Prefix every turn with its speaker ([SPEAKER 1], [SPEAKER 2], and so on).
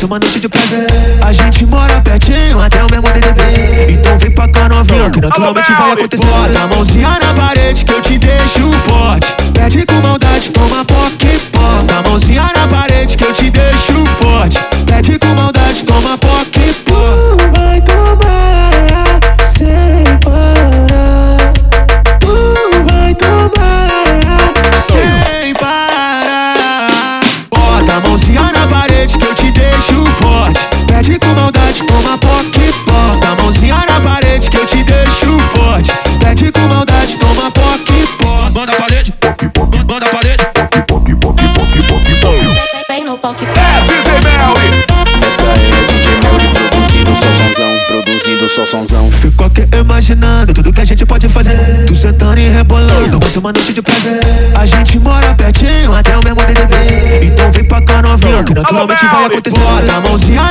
[SPEAKER 1] ser uma noite de prazer. A gente mora pertinho, até o mesmo DDD. Então vem pra cá novinha, que naturalmente vai acontecer. Bota a mãozinha na parede
[SPEAKER 2] manda a parede.
[SPEAKER 3] Vem no poque.
[SPEAKER 4] É DJ Melly.
[SPEAKER 5] Essa é a DJ Melly produzindo só sonzão, produzindo só sonzão.
[SPEAKER 1] Fico aqui imaginando tudo que a gente pode fazer. Tu sentando e rebolando, vai ser uma noite de prazer. A gente mora pertinho, até o mesmo DDD. Então vem pra cá novinha, que naturalmente vai acontecer. Bota a mãozinha